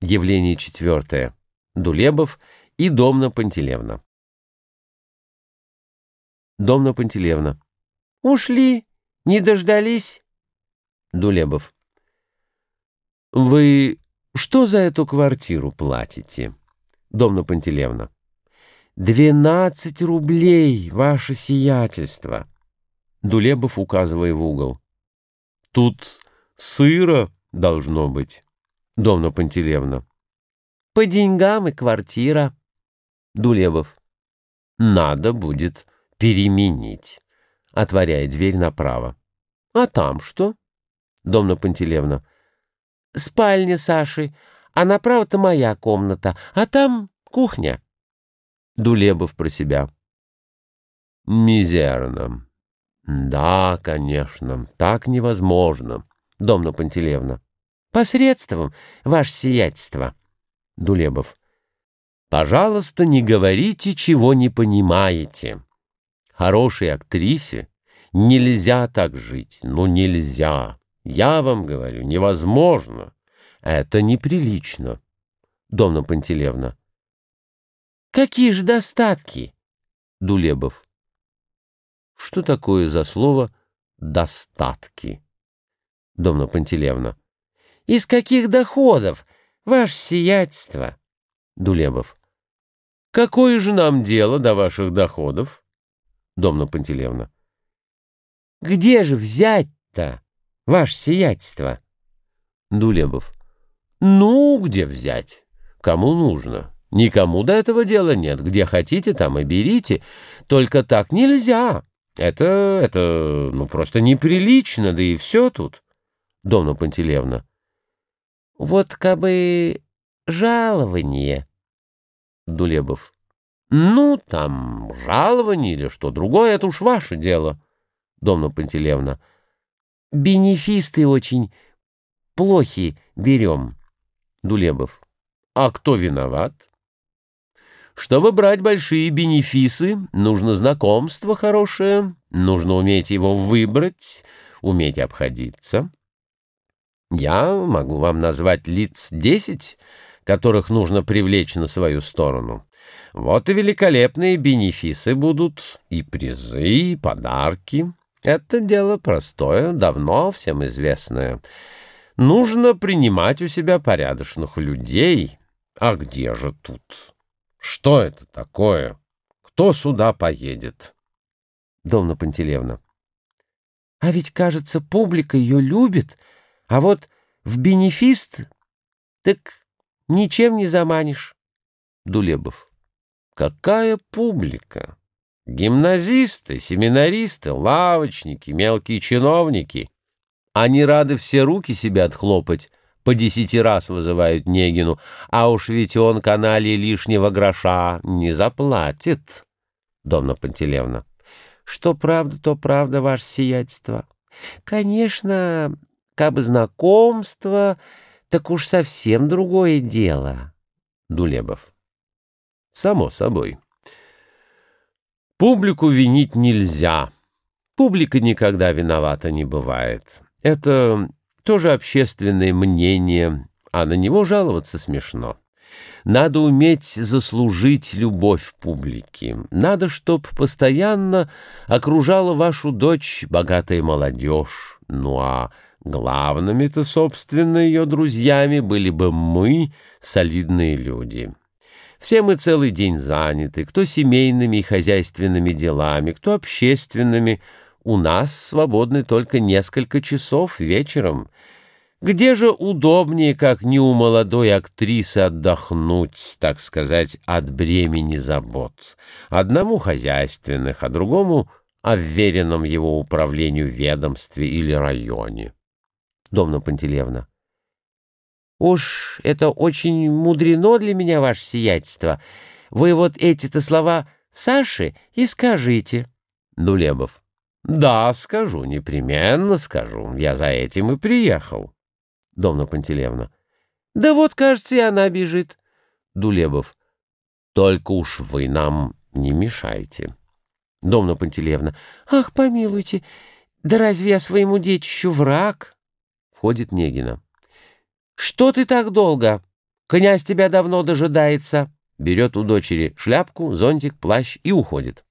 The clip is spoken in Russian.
Явление четвертое. Дулебов и Домна Пантелевна. Домна Пантелевна. Ушли, не дождались. Дулебов. Вы что за эту квартиру платите? Домна Пантелевна. Двенадцать рублей, ваше сиятельство. Дулебов, указывая в угол. Тут сыро должно быть. Домна Пантелевна. По деньгам и квартира. Дулебов. Надо будет переменить. Отворяя дверь направо. А там что? Домна Пантелевна. Спальня Саши, а направо-то моя комната, а там кухня. Дулебов про себя. Мизерно. Да, конечно, так невозможно. Домна Пантелевна. Посредством, ваше сиятельство. Дулебов. Пожалуйста, не говорите, чего не понимаете. Хорошей актрисе нельзя так жить. Ну, нельзя. Я вам говорю, невозможно. Это неприлично. Домна Пантелевна. Какие же достатки? Дулебов. Что такое за слово «достатки»? Домна Пантелевна. Из каких доходов, ваше сиятельство? Дулебов. Какое же нам дело до ваших доходов? Домна Пантелевна. Где же взять-то, ваше сиятельство? Дулебов. Ну, где взять? Кому нужно? Никому до этого дела нет. Где хотите, там и берите. Только так нельзя. Это, это, ну, просто неприлично, да и все тут. Домна Пантелевна. Вот кабы жалование. Дулебов. Ну, там, жалование или что другое, это уж ваше дело. Домна Пантелевна. Бенефисты очень плохи берем. Дулебов. А кто виноват? Чтобы брать большие бенефисы, нужно знакомство хорошее, нужно уметь его выбрать, уметь обходиться. Я могу вам назвать лиц десять, которых нужно привлечь на свою сторону. Вот и великолепные бенефисы будут, и призы, и подарки. Это дело простое, давно всем известное. Нужно принимать у себя порядочных людей. А где же тут? Что это такое? Кто сюда поедет? Домна Пантелевна. А ведь, кажется, публика ее любит, а вот в бенефист так ничем не заманишь. Дулебов. Какая публика? Гимназисты, семинаристы, лавочники, мелкие чиновники. Они рады все руки себе отхлопать, по десяти раз вызывают Негину, а уж ведь он канале лишнего гроша не заплатит. Домна Пантелевна. Что правда, то правда, ваше сиятельство. Конечно, как бы знакомство, так уж совсем другое дело. Дулебов. Само собой. Публику винить нельзя. Публика никогда виновата не бывает. Это тоже общественное мнение, а на него жаловаться смешно. Надо уметь заслужить любовь публики. Надо, чтоб постоянно окружала вашу дочь богатая молодежь. Ну а Главными-то, собственно, ее друзьями были бы мы, солидные люди. Все мы целый день заняты, кто семейными и хозяйственными делами, кто общественными. У нас свободны только несколько часов вечером. Где же удобнее, как не у молодой актрисы отдохнуть, так сказать, от бремени забот? Одному хозяйственных, а другому о веренном его управлению ведомстве или районе. Домна Пантелеевна. «Уж это очень мудрено для меня, ваше сиятельство. Вы вот эти-то слова Саши и скажите». Дулебов. «Да, скажу, непременно скажу. Я за этим и приехал». Домна Пантелеевна. «Да вот, кажется, и она бежит». Дулебов. «Только уж вы нам не мешайте». Домна Пантелеевна. «Ах, помилуйте, да разве я своему детищу враг?» Входит Негина. «Что ты так долго? Князь тебя давно дожидается». Берет у дочери шляпку, зонтик, плащ и уходит.